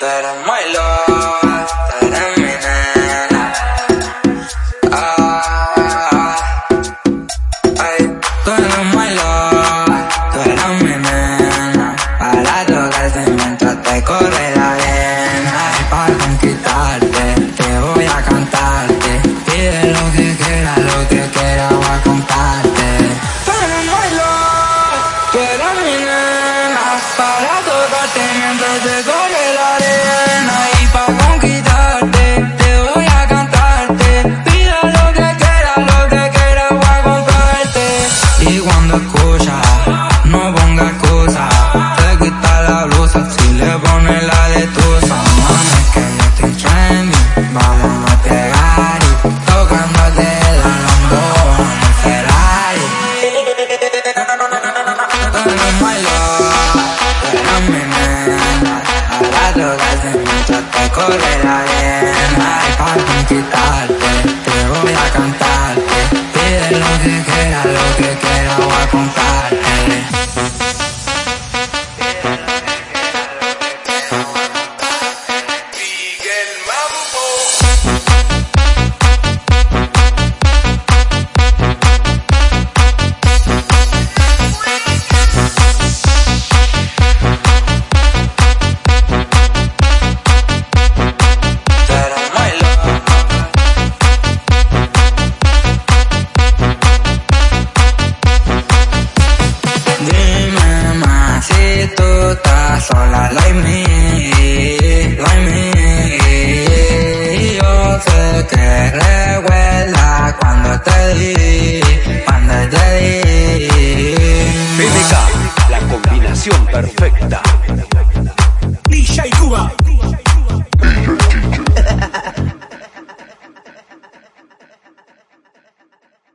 Tú eres muy loca, tú eres mi nena. Ah, ay, tú eres muy loca, tú eres mi nena. Para tocarte mientras te corre la arena. Y para conquistarte, te voy a cantarte. Pide lo que quieras, lo que quieras, voy a contarte. Tú eres muy loca, tú eres mi nena. Para tocarte mientras te corre escuchas, no pongas excusa. Te quita la blusa si le pones la de tusa. Mami, que yo estoy trending, vamos a pegar y tocándote la Lambo en el Ferrari. Tú eres loca, tú eres mi nena. Para tocarte mientras te corre la arena. Y para conquistarte, te voy a cantarte. Pide lo entera lo que quiera voy a contar. Eh. sola like me, like me. Yo sé que recuerda cuando te di, cuando te di. PDK, la combinación perfecta.